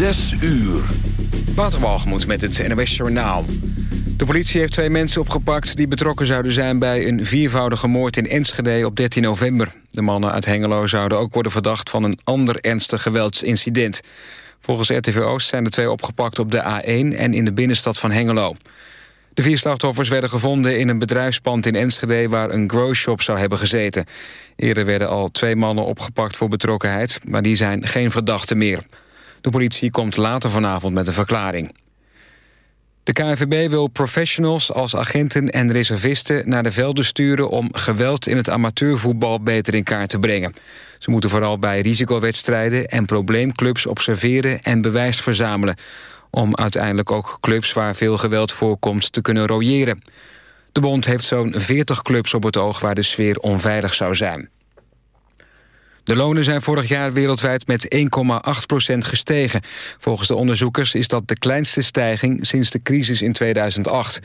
Zes uur. Waterwalgemoed met het NOS Journaal. De politie heeft twee mensen opgepakt die betrokken zouden zijn... bij een viervoudige moord in Enschede op 13 november. De mannen uit Hengelo zouden ook worden verdacht... van een ander ernstig geweldsincident. Volgens RTV Oost zijn de twee opgepakt op de A1... en in de binnenstad van Hengelo. De vier slachtoffers werden gevonden in een bedrijfspand in Enschede... waar een growshop zou hebben gezeten. Eerder werden al twee mannen opgepakt voor betrokkenheid... maar die zijn geen verdachten meer. De politie komt later vanavond met een verklaring. De KNVB wil professionals als agenten en reservisten naar de velden sturen... om geweld in het amateurvoetbal beter in kaart te brengen. Ze moeten vooral bij risicowedstrijden en probleemclubs observeren en bewijs verzamelen... om uiteindelijk ook clubs waar veel geweld voorkomt te kunnen royeren. De bond heeft zo'n 40 clubs op het oog waar de sfeer onveilig zou zijn. De lonen zijn vorig jaar wereldwijd met 1,8% gestegen. Volgens de onderzoekers is dat de kleinste stijging sinds de crisis in 2008.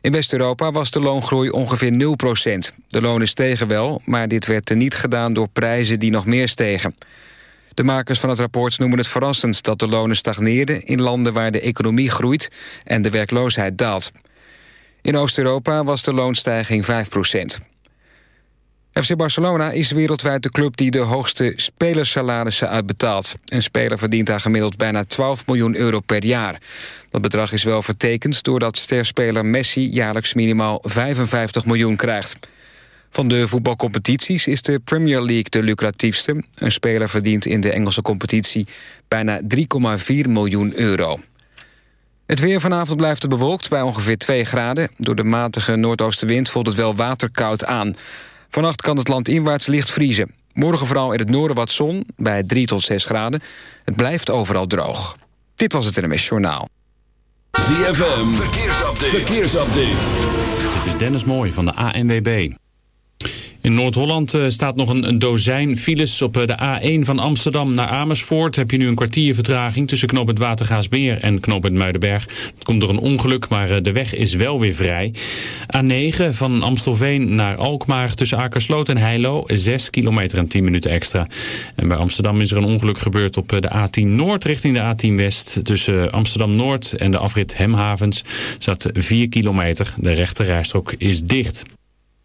In West-Europa was de loongroei ongeveer 0% De lonen stegen wel, maar dit werd teniet gedaan door prijzen die nog meer stegen. De makers van het rapport noemen het verrassend dat de lonen stagneerden... in landen waar de economie groeit en de werkloosheid daalt. In Oost-Europa was de loonstijging 5 FC Barcelona is wereldwijd de club die de hoogste spelersalarissen uitbetaalt. Een speler verdient daar gemiddeld bijna 12 miljoen euro per jaar. Dat bedrag is wel vertekend doordat sterspeler Messi jaarlijks minimaal 55 miljoen krijgt. Van de voetbalcompetities is de Premier League de lucratiefste. Een speler verdient in de Engelse competitie bijna 3,4 miljoen euro. Het weer vanavond blijft bewolkt bij ongeveer 2 graden. Door de matige noordoostenwind voelt het wel waterkoud aan. Vannacht kan het land inwaarts licht vriezen. Morgen vooral in het noorden wat zon, bij 3 tot 6 graden. Het blijft overal droog. Dit was het NMS Journaal. ZFM, verkeersupdate. verkeersupdate. Dit is Dennis Mooij van de ANWB. In Noord-Holland eh, staat nog een, dozijn files op eh, de A1 van Amsterdam naar Amersfoort. Heb je nu een kwartier vertraging tussen knooppunt Watergaasmeer en knooppunt Muidenberg. Het komt door een ongeluk, maar eh, de weg is wel weer vrij. A9 van Amstelveen naar Alkmaar tussen Akersloot en Heilo. 6 kilometer en 10 minuten extra. En bij Amsterdam is er een ongeluk gebeurd op de A10 Noord richting de A10 West. Tussen Amsterdam Noord en de afrit Hemhavens zat 4 kilometer. De rechte rijstrook is dicht.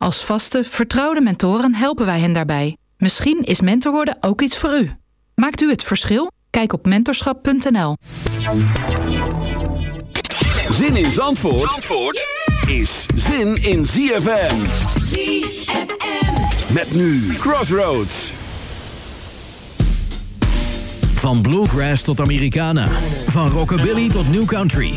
Als vaste, vertrouwde mentoren helpen wij hen daarbij. Misschien is mentor worden ook iets voor u. Maakt u het verschil? Kijk op mentorschap.nl. Zin in Zandvoort, Zandvoort is zin in ZFM. ZFM. Met nu Crossroads. Van bluegrass tot Americana. Van rockabilly tot new country.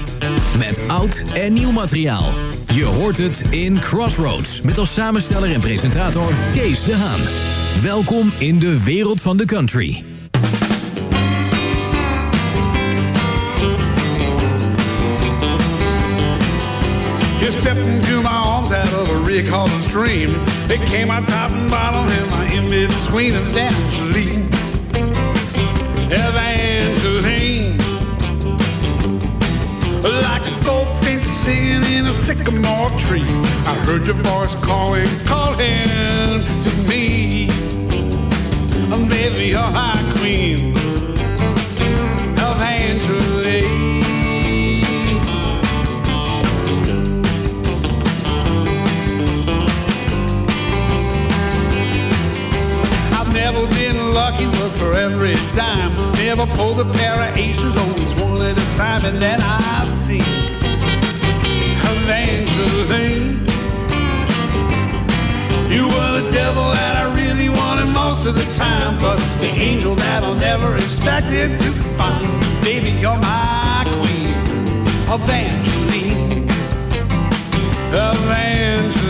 Met oud en nieuw materiaal. Je hoort het in Crossroads. Met als samensteller en presentator Kees de Haan. Welkom in de wereld van de country. You stepped into my arms you call a came out top and bottom, and my. Evangeline. Like a goldfinch singing in a sycamore tree. I heard your voice calling, calling to me. Baby, you're my queen. Lucky, but for every dime, never pulled a pair of aces, always one at a time, and then I see Evangeline. You were the devil that I really wanted most of the time, but the angel that I never expected to find. Baby, you're my queen, Evangeline. Evangeline.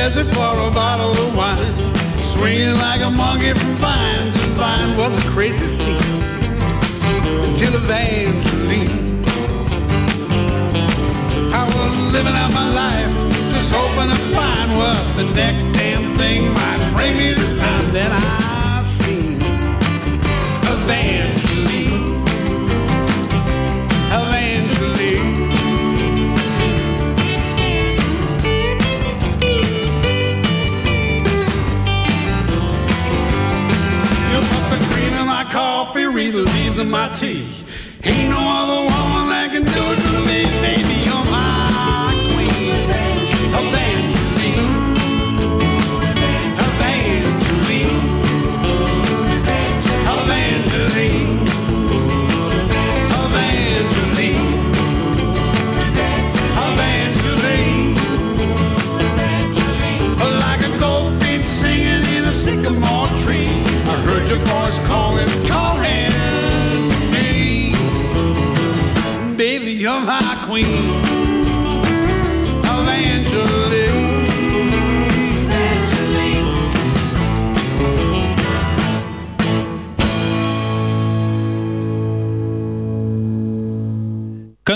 Desert for a bottle of wine. Swinging like a monkey from vine to vine was a crazy scene. Until Evangeline. I was living out my life, just hoping to find what the next damn thing might bring me this time. Then I in my tea. Ain't no other woman that can do it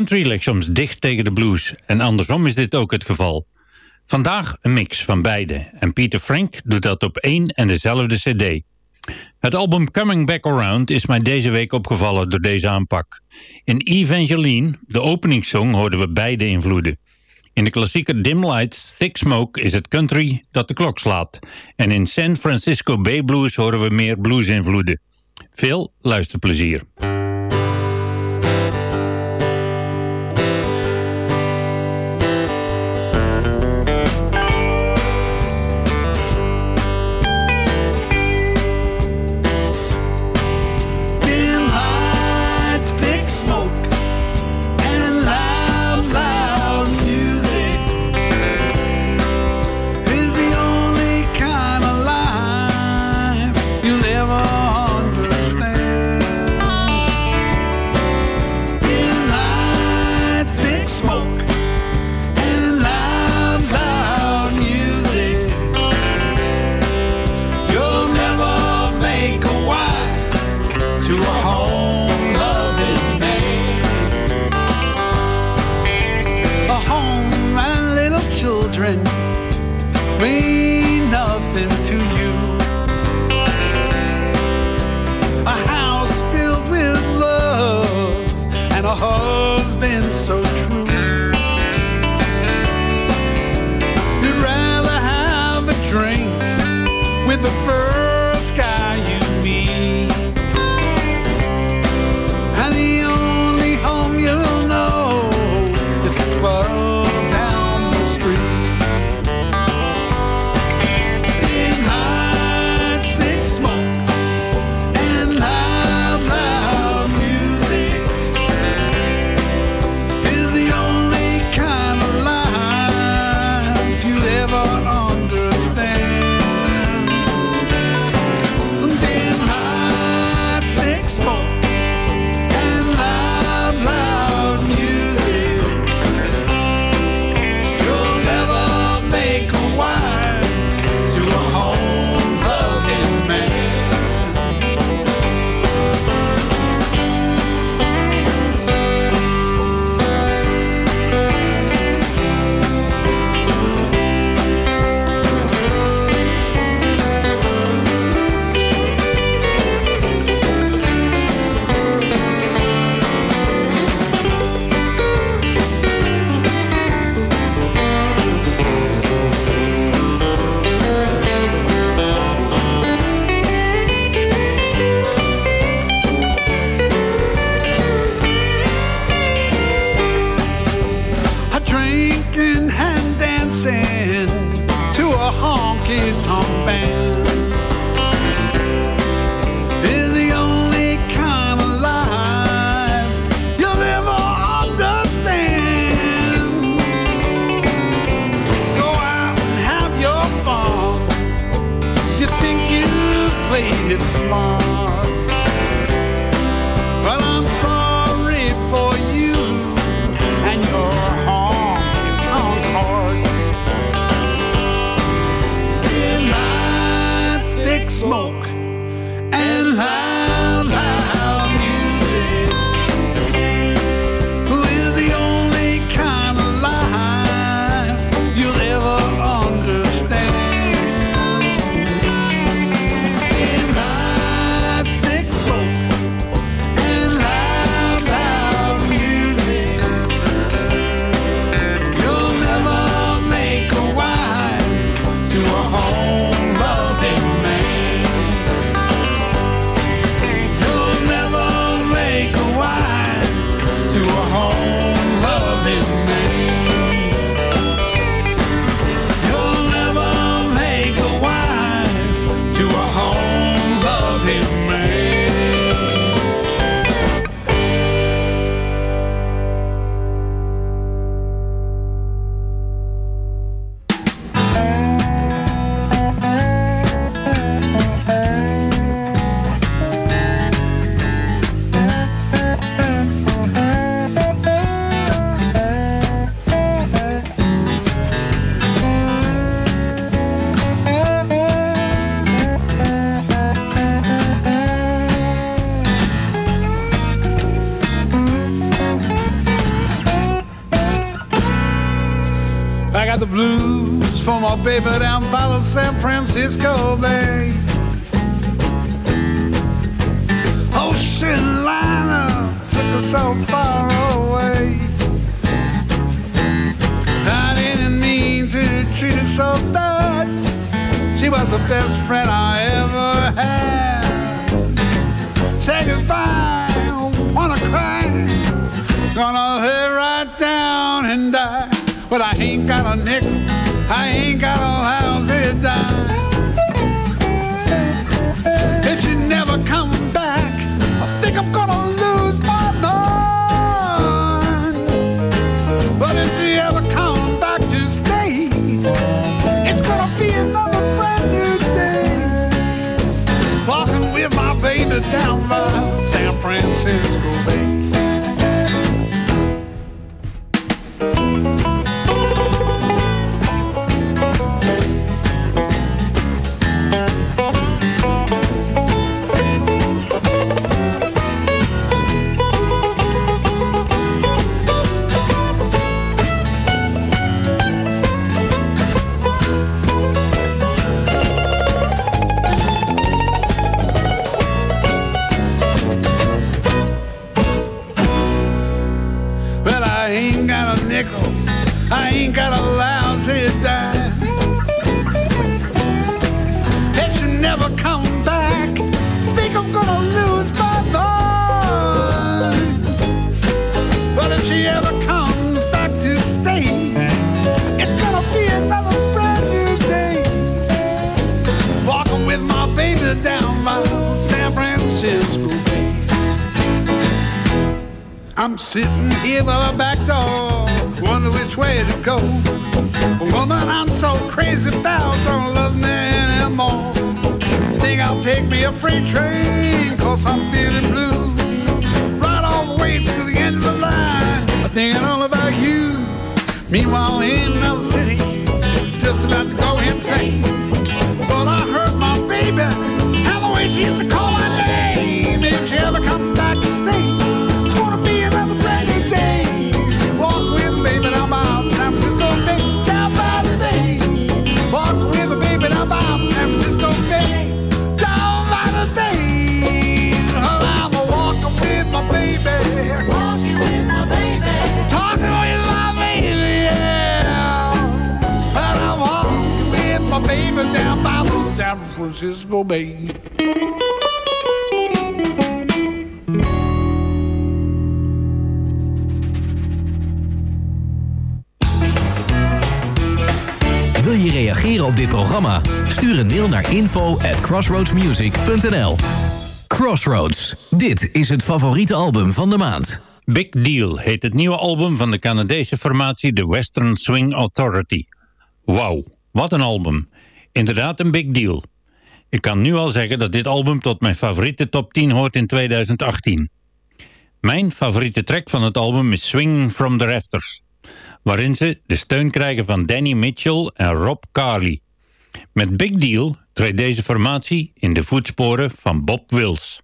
Country ligt soms dicht tegen de blues en andersom is dit ook het geval. Vandaag een mix van beide en Peter Frank doet dat op één en dezelfde cd. Het album Coming Back Around is mij deze week opgevallen door deze aanpak. In Evangeline, de openingssong, hoorden we beide invloeden. In de klassieker Dim Lights, Thick Smoke is het country dat de klok slaat. En in San Francisco Bay Blues horen we meer blues-invloeden. Veel luisterplezier. The blues for my baby down by the San Francisco Bay. Ocean liner took us so far away. I didn't mean to treat her so bad. She was the best friend I ever had. Say goodbye, wanna cry. Gonna lay right down and die. But I ain't got a nickel, I ain't got a house to die. I'm sitting here by the back door, wonder which way to go. Woman, I'm so crazy about don't love me anymore. Think I'll take me a freight train, cause I'm feeling blue. Right all the way to the end of the line, thinking all about you. Meanwhile, in another city, just about to go insane. Thought I heard my baby, and the way she used to call my Francisco Bay. Wil je reageren op dit programma? Stuur een mail naar info at crossroadsmusic.nl Crossroads, dit is het favoriete album van de maand. Big Deal heet het nieuwe album van de Canadese formatie The Western Swing Authority. Wauw, wat een album. Inderdaad een big deal. Ik kan nu al zeggen dat dit album tot mijn favoriete top 10 hoort in 2018. Mijn favoriete track van het album is Swing from the Rafters, waarin ze de steun krijgen van Danny Mitchell en Rob Carley. Met Big Deal treedt deze formatie in de voetsporen van Bob Wills.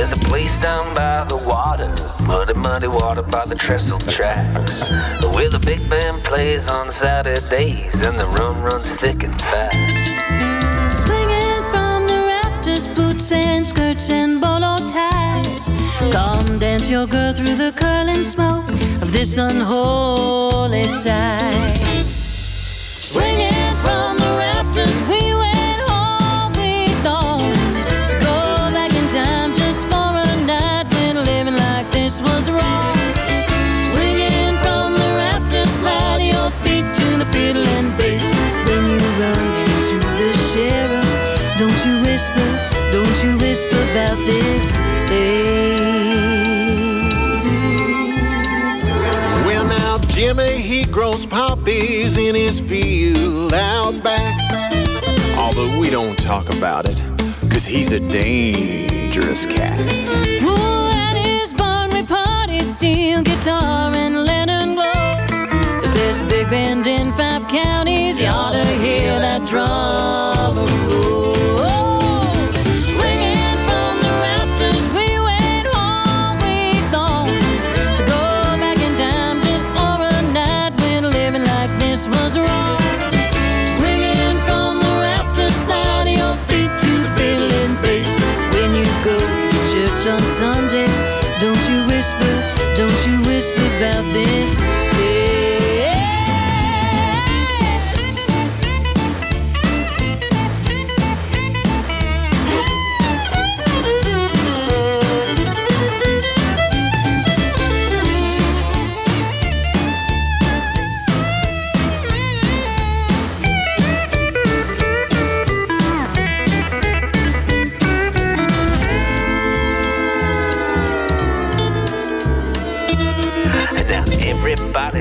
There's a place down by the water, muddy, muddy water by the trestle tracks, where the big band plays on Saturdays and the rum runs thick and fast. Swinging from the rafters, boots and skirts and bolo ties. Come dance your girl through the curling smoke of this unholy sight. Swinging Jimmy, he grows poppies in his field out back. Although we don't talk about it, cause he's a dangerous cat. Who at his barn we party, steel guitar and lantern glow. The best big band in five counties, you ought to hear that drum roll.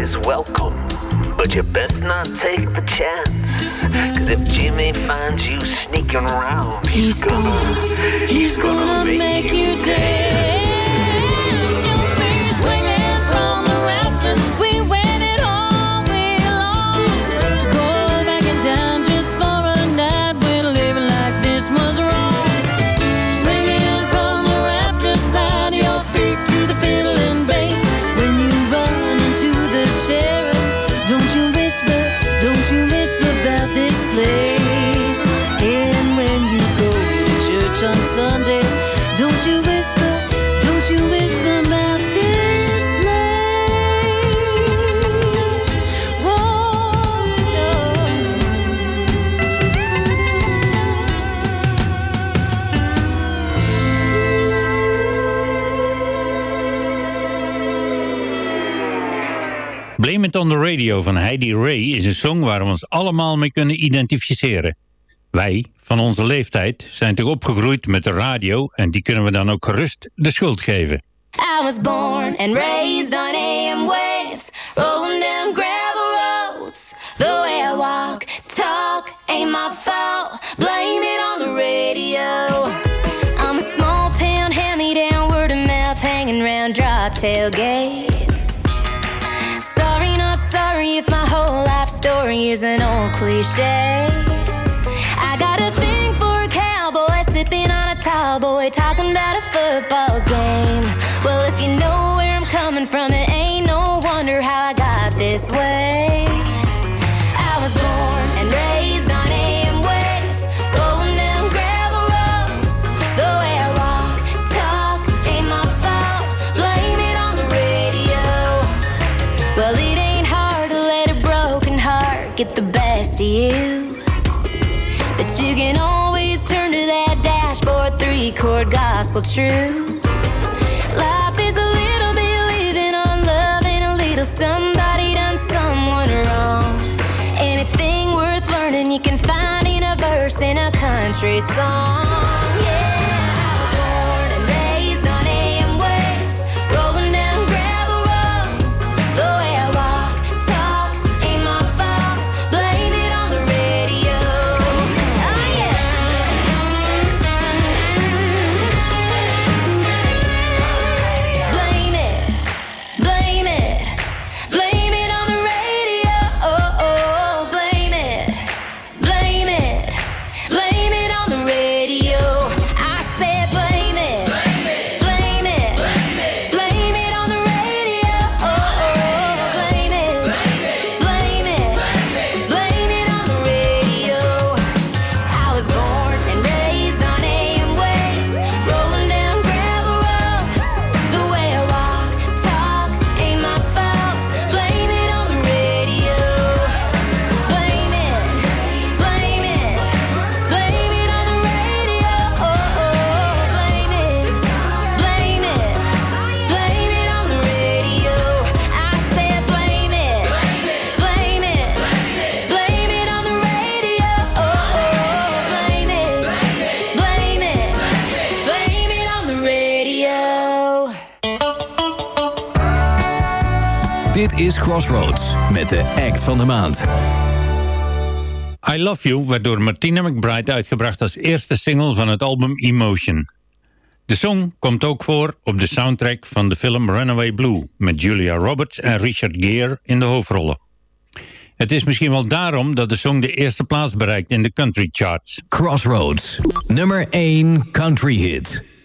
Everybody's welcome, but you best not take the chance. Cause if Jimmy finds you sneaking around, he's, gonna, he's gonna, make, you dance. It on the Radio van Heidi Ray is een song waar we ons allemaal mee kunnen identificeren. Wij, van onze leeftijd, zijn toch opgegroeid met de radio en die kunnen we dan ook gerust de schuld geven. I was born and raised on AM waves, rolling down gravel roads. The way I walk, talk, ain't my fault. Blame it on the radio. I'm a small town, hand me down, word of mouth, hanging round drop tailgates. Story is an old cliche. I got a thing for a cowboy sipping on a tall boy talking about a football game. Well, if you know where I'm coming from, it ain't no wonder how I got this way. trickle true. Life is a little bit living on love and a little somebody done someone wrong. Anything worth learning you can find in a verse in a country song. is Crossroads met de act van de maand. I Love You werd door Martina McBride uitgebracht als eerste single van het album Emotion. De song komt ook voor op de soundtrack van de film Runaway Blue... met Julia Roberts en Richard Gere in de hoofdrollen. Het is misschien wel daarom dat de song de eerste plaats bereikt in de country charts. Crossroads, nummer 1 country hit.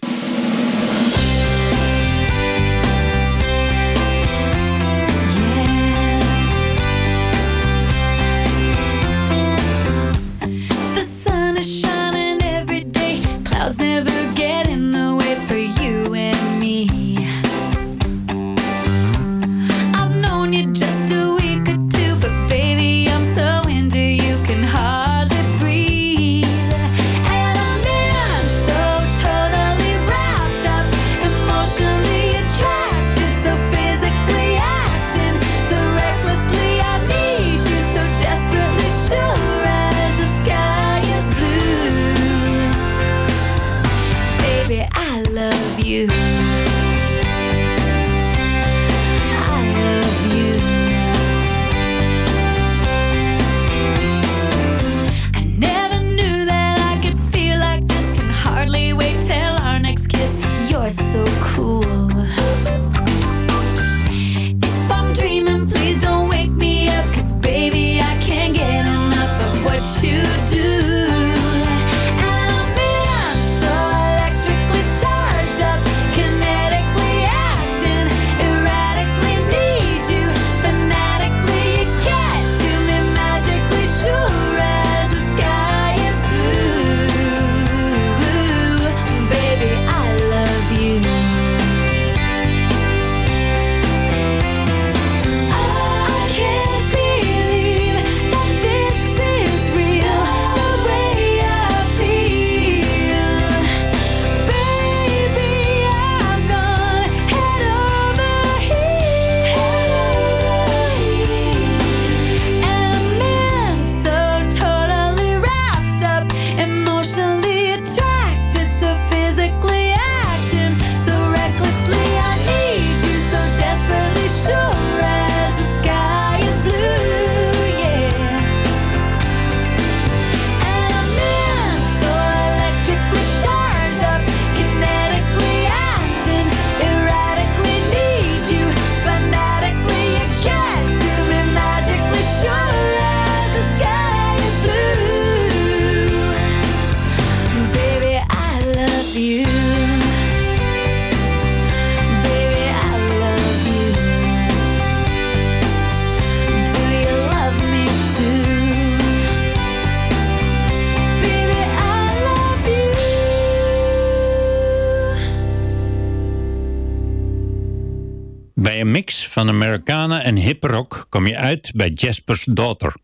van Americana en hip rock kom je uit bij Jasper's Daughter.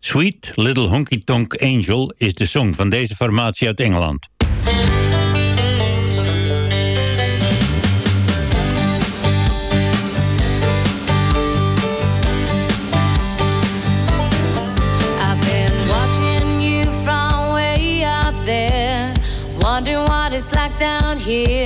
Sweet Little Honky Tonk Angel is de song van deze formatie uit Engeland. here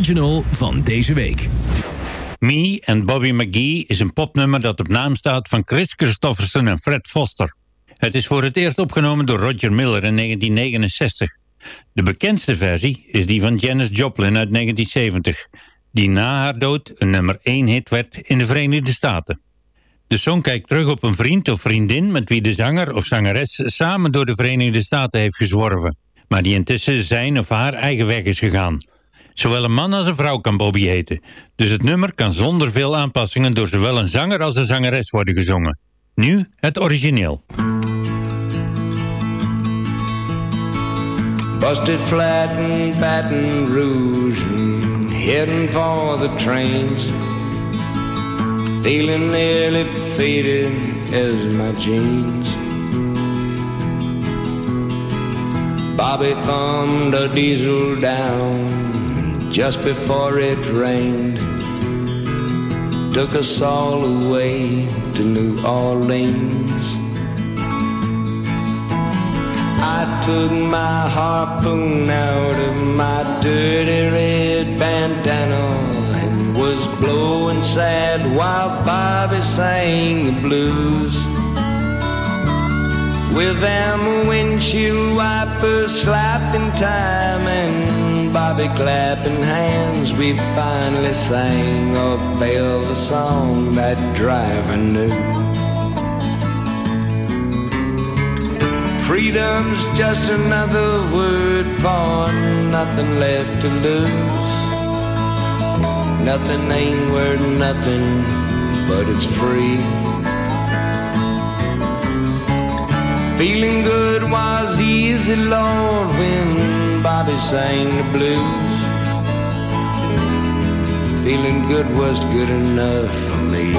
original van deze week. Me and Bobby McGee is een popnummer dat op naam staat van Chris Christofferson en Fred Foster. Het is voor het eerst opgenomen door Roger Miller in 1969. De bekendste versie is die van Janis Joplin uit 1970, die na haar dood een nummer 1 hit werd in de Verenigde Staten. De song kijkt terug op een vriend of vriendin met wie de zanger of zangeres samen door de Verenigde Staten heeft gezworven, maar die intussen zijn of haar eigen weg is gegaan. Zowel een man als een vrouw kan Bobby heten, dus het nummer kan zonder veel aanpassingen door zowel een zanger als een zangeres worden gezongen. Nu het origineel. Busted flat in Baton Rouge heading for the trains. Feeling nearly faded as my jeans. Bobby thumbed a diesel down just before it rained. Took us all away to New Orleans. I took my harpoon out of my dirty red bandana and was blowing sad while Bobby sang the blues. With them windshield wipers slapping time and Bobby clapping hands, we finally sang a velvet song that driver knew. Freedom's just another word for nothing left to lose. Nothing ain't worth nothing, but it's free. Feeling good was easy, Lord, when Bobby sang the blues. feeling good was good enough for me.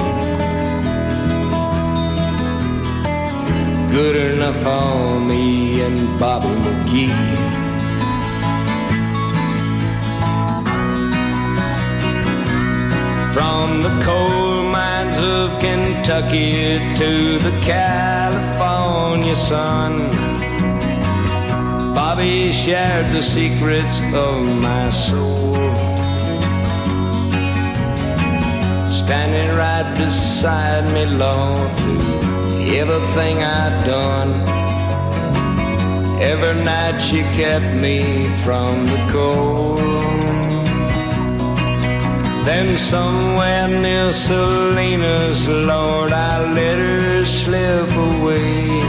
Good enough for me and Bobby McGee. From the coal mines of Kentucky to the California sun, Bobby shared the secrets of my soul. Standing right beside me, Lord, everything I'd done. Every night she kept me from the cold. Then somewhere near Salinas, Lord, I let her slip away.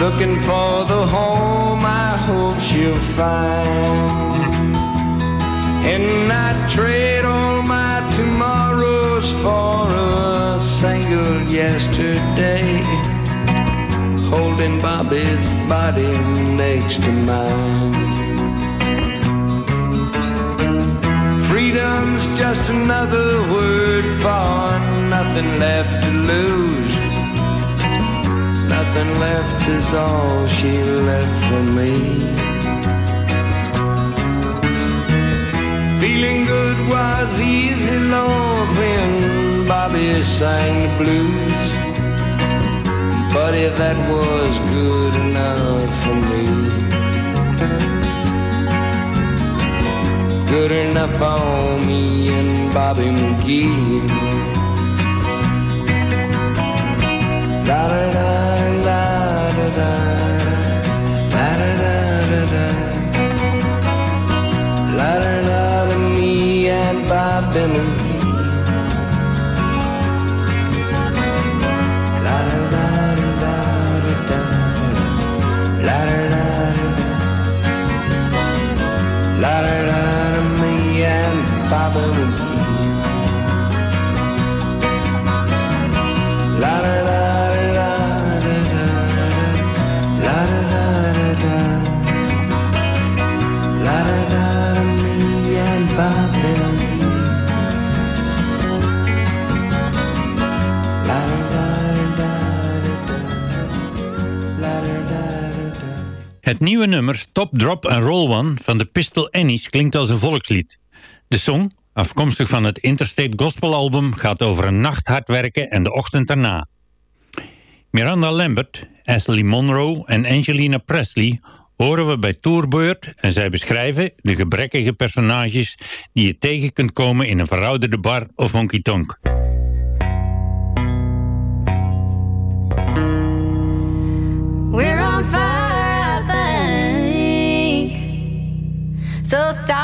Looking for the home I hope she'll find. And I trade all my tomorrows for a single yesterday. Holding Bobby's body next to mine. Freedom's just another word for nothing left to lose. Nothing left is all she left for me. Feeling good was easy, Lord, when Bobby sang the blues. If that was good enough for me. good enough for me and Bobby McGee. Bobby Het nieuwe nummer Stop, Drop and Roll One van de Pistol Annies klinkt als een volkslied. De song, afkomstig van het Interstate Gospel album, gaat over een nacht hard werken en de ochtend daarna. Miranda Lambert, Ashley Monroe en Angelina Presley horen we bij Tourbeurt en zij beschrijven de gebrekkige personages die je tegen kunt komen in een verouderde bar of honky-tonk. So stop,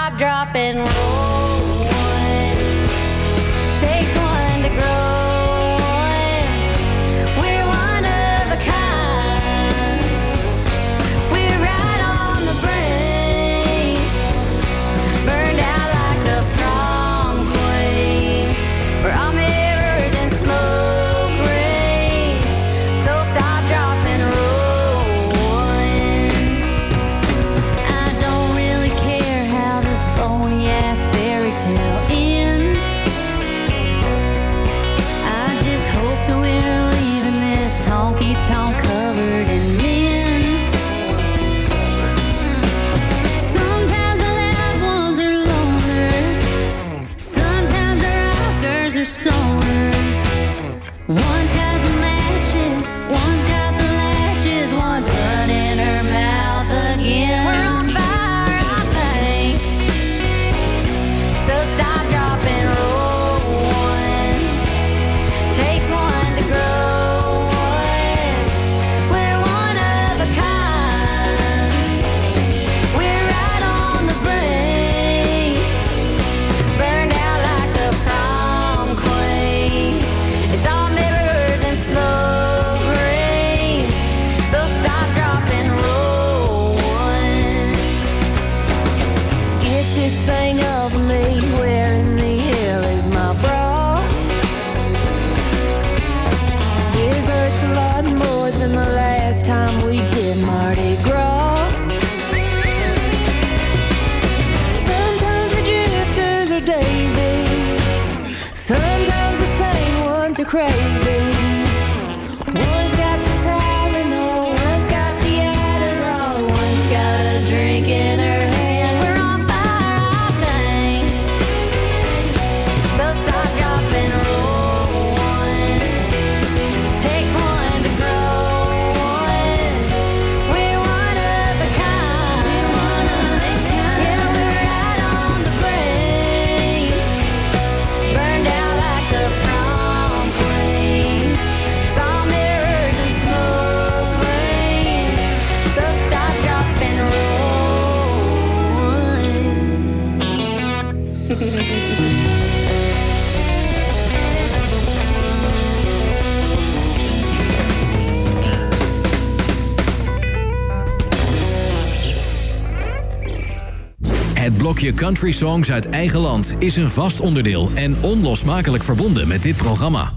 country songs uit eigen land is een vast onderdeel en onlosmakelijk verbonden met dit programma.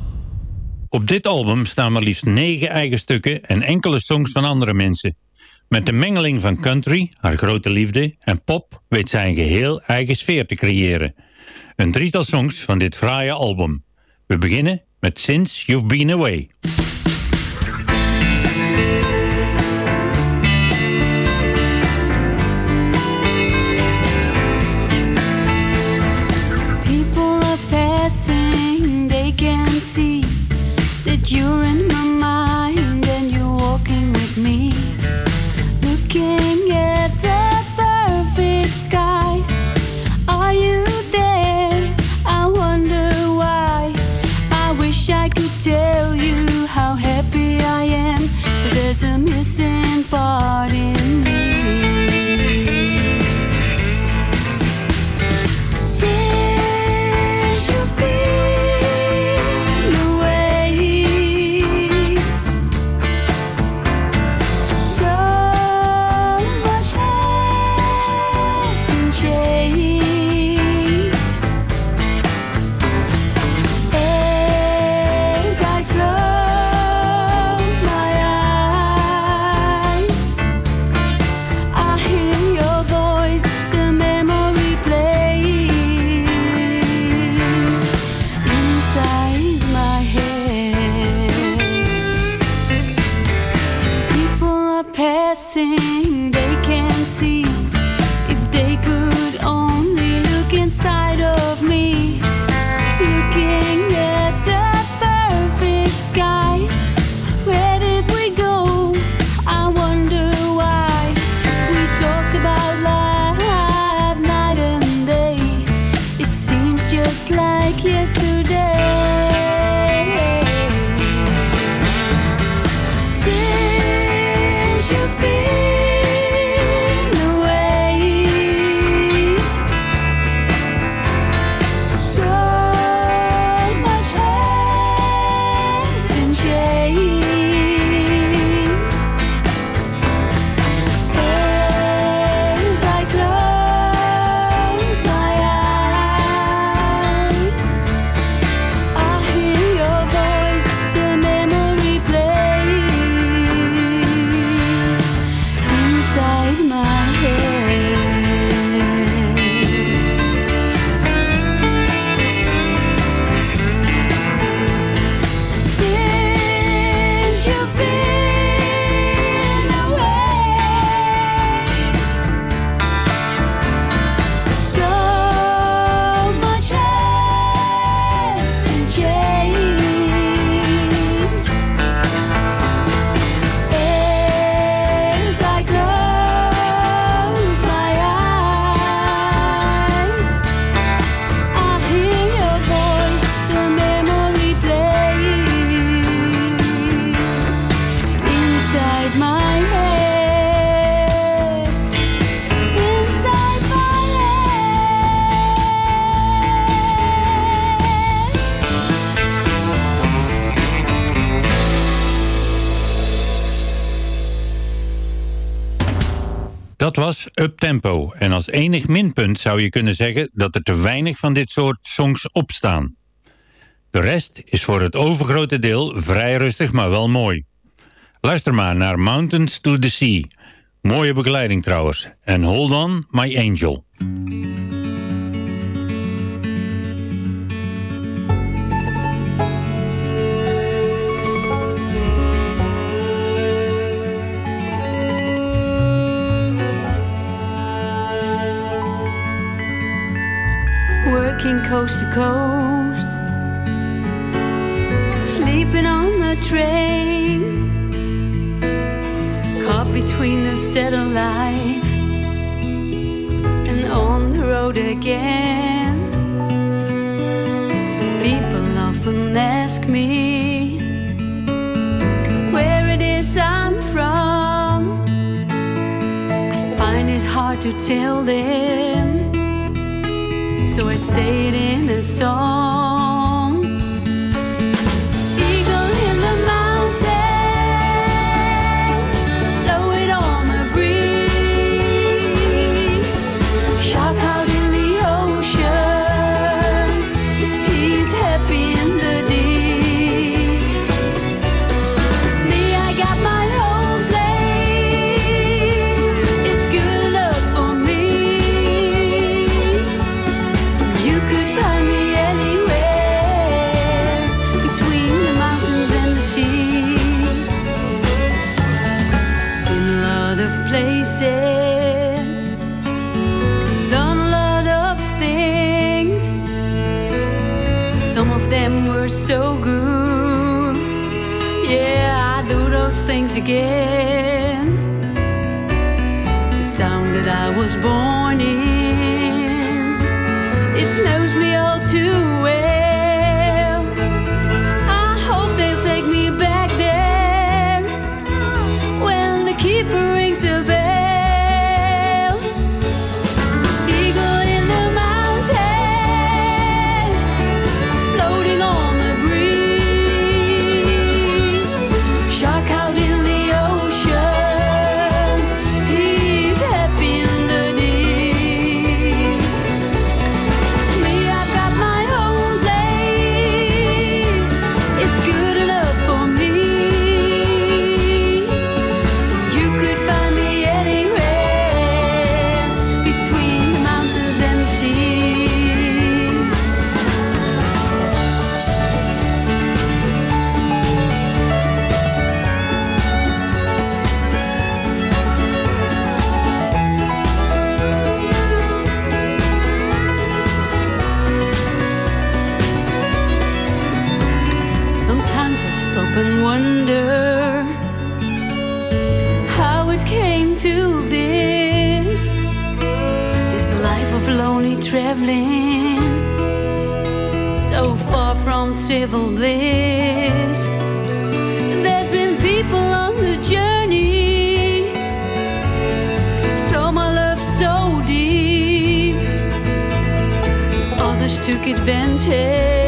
Op dit album staan maar liefst negen eigen stukken en enkele songs van andere mensen. Met de mengeling van country, haar grote liefde en pop weet zij een geheel eigen sfeer te creëren. Een drietal songs van dit fraaie album. We beginnen met Since You've Been Away. enig minpunt zou je kunnen zeggen dat er te weinig van dit soort songs opstaan. De rest is voor het overgrote deel vrij rustig, maar wel mooi. Luister maar naar Mountains to the Sea. Mooie begeleiding trouwens. En Hold On, My Angel. walking coast to coast, sleeping on the train, caught between the settled life and on the road again. People often ask me where it is I'm from. I find it hard to tell them so I say it in a song. things again. The town that I was born in. trivial bliss. There's been people on the journey. Some I love so deep, others took advantage.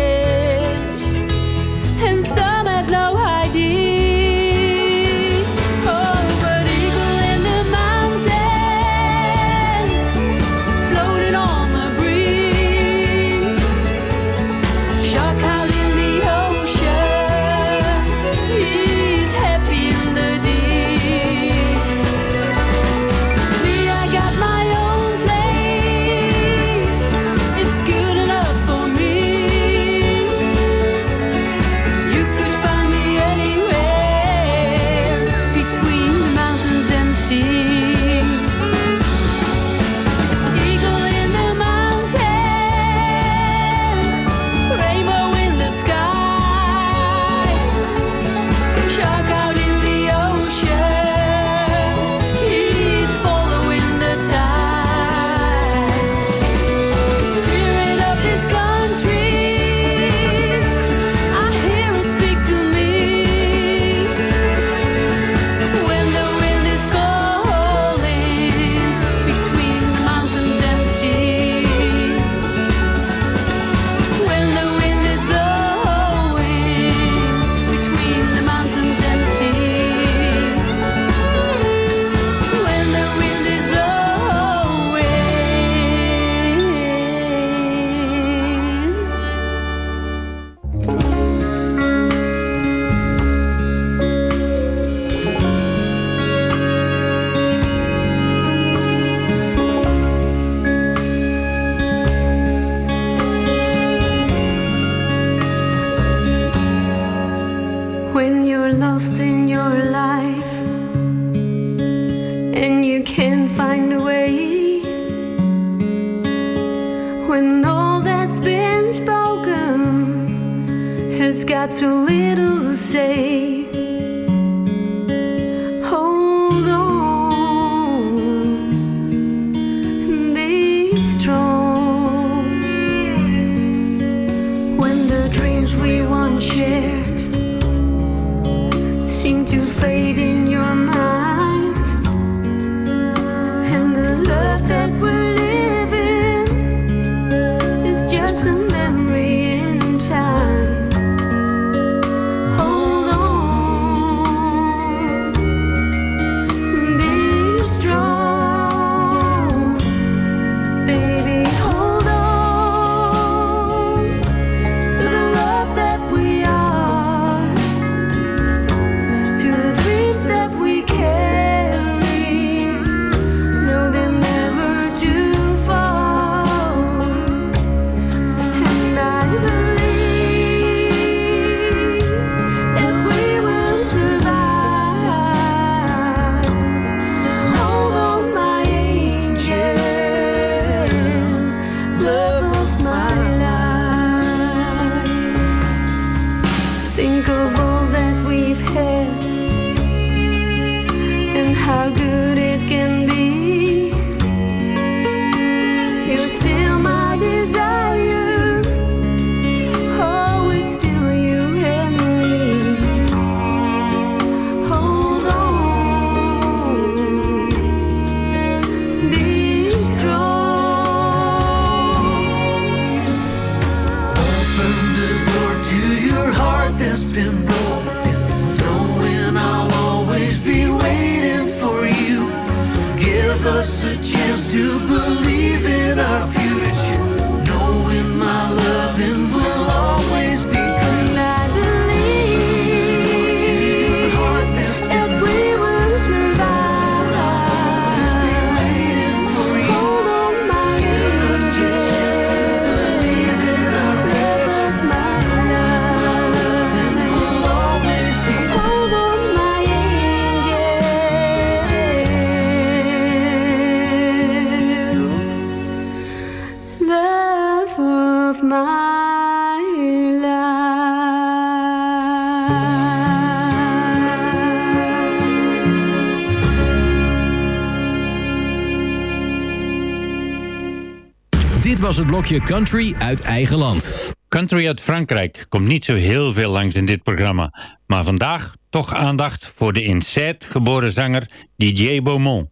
Was het blokje Country uit eigen land. Country uit Frankrijk komt niet zo heel veel langs in dit programma. Maar vandaag toch aandacht voor de in Sète geboren zanger DJ Beaumont.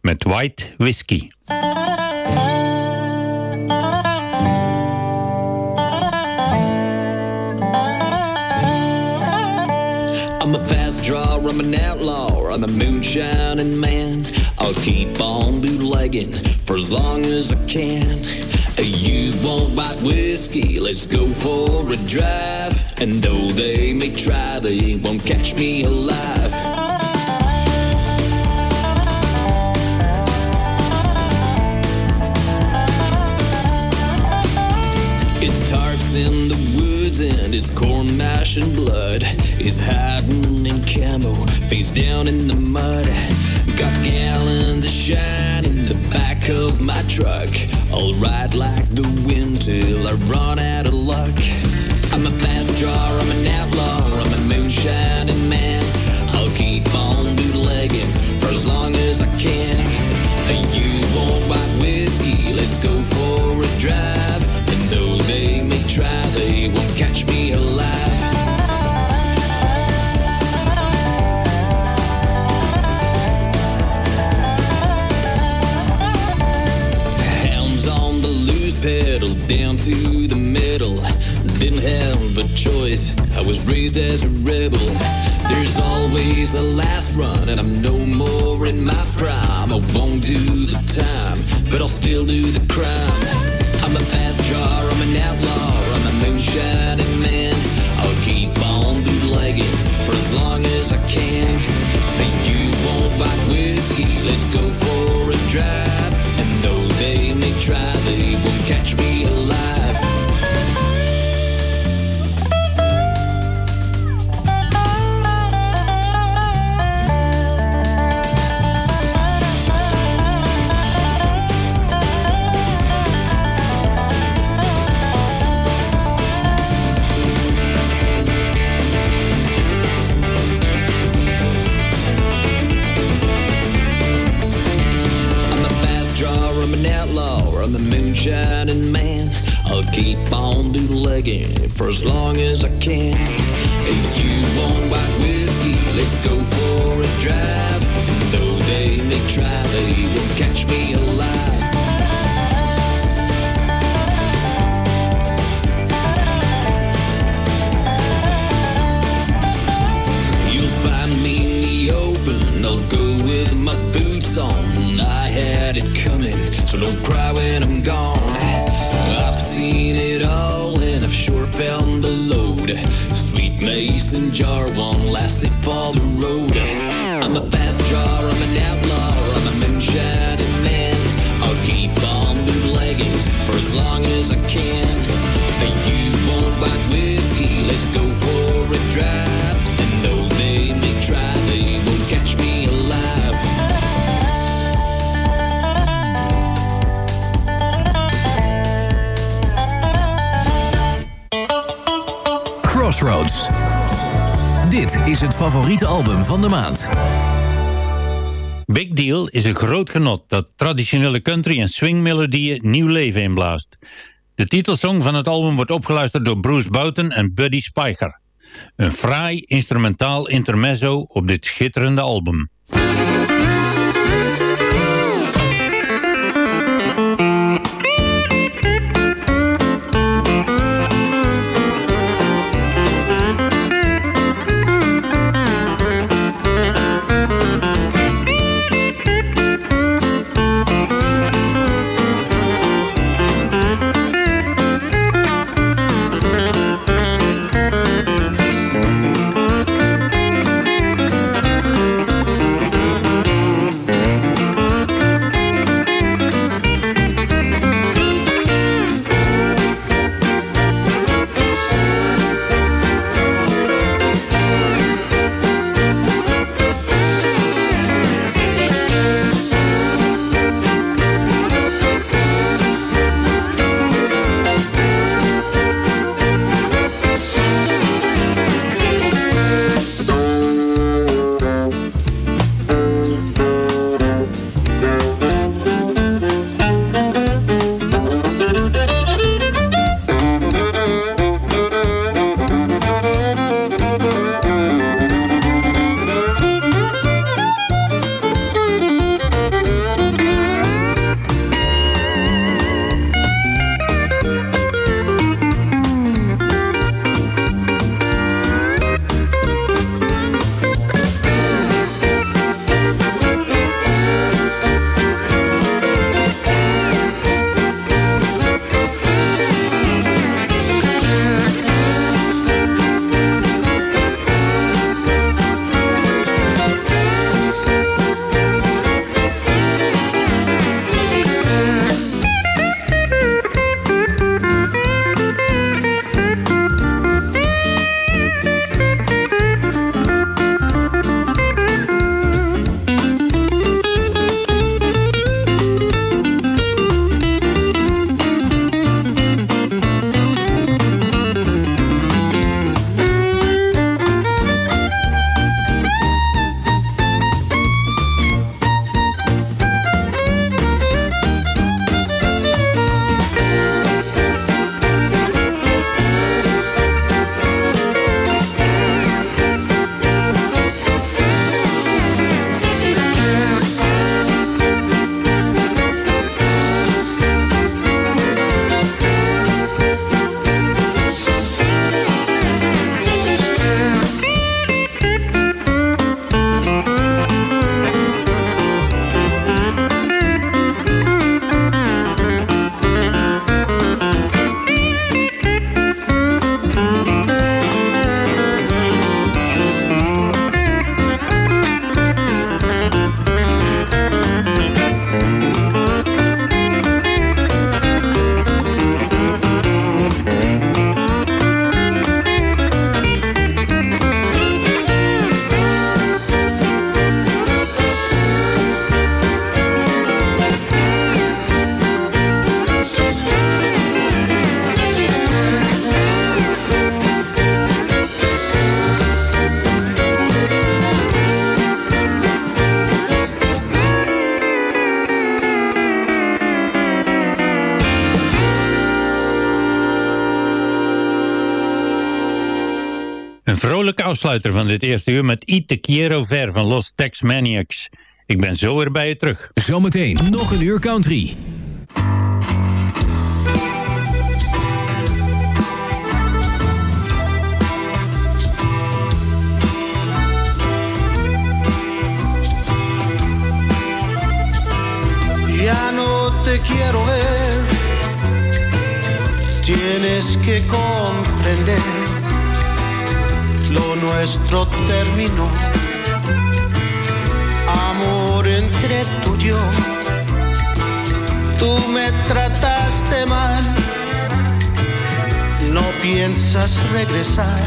Met White Whiskey. I'm a fast draw, I'm an outlaw, I'm a moonshining man. I'll keep on bootlegging for as long as I can. You want white whiskey? Let's go for a drive. And though they may try, they won't catch me alive. It's tarps in the woods and it's corn mash and blood. It's hiding in camo, face down in the mud. Got gallons of shine in the back of my truck. I'll ride like the wind till I run out of luck. I'm a fast drawer, I'm an outlaw, I'm a moonshining man. To the middle. Didn't have a choice, I was raised as a mason jar won't last it for the road. I'm a fast jar, I'm an outlaw, I'm a moonshining man. I'll keep on bootlegging for as long as I can. Dit is het favoriete album van de maand. Big Deal is een groot genot dat traditionele country en swingmelodieën nieuw leven inblaast. De titelsong van het album wordt opgeluisterd door Bruce Boughton en Buddy Speicher. Een fraai instrumentaal intermezzo op dit schitterende album. Afsluiter van dit eerste uur met I Te Quiero Ver van Los Tex Maniacs. Ik ben zo weer bij je terug. Zometeen nog een uur country. Ya no te quiero ver, tienes que comprender, lo nuestro terminó, amor entre tú y yo, tú me trataste mal, no piensas regresar,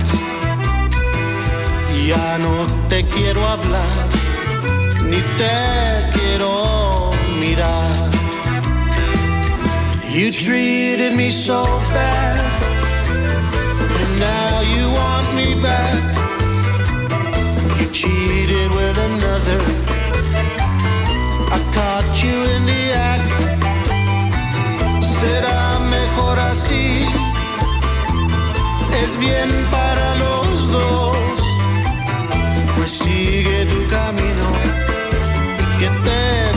ya no te quiero hablar, ni te quiero mirar. You treated me so bad, me back. You cheated with another. I caught you in the act. Será mejor así. Es bien para los dos. Pues sigue tu camino y que te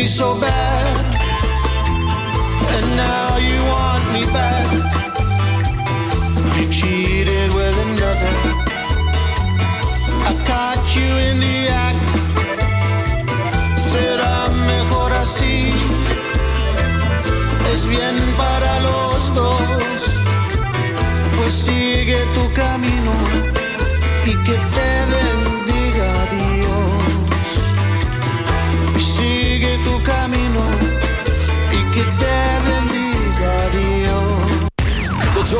me so bad,